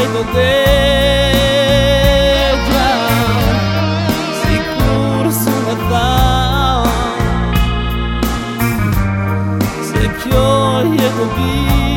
jeito dentro Se curso natal Sei que hoje é eu vi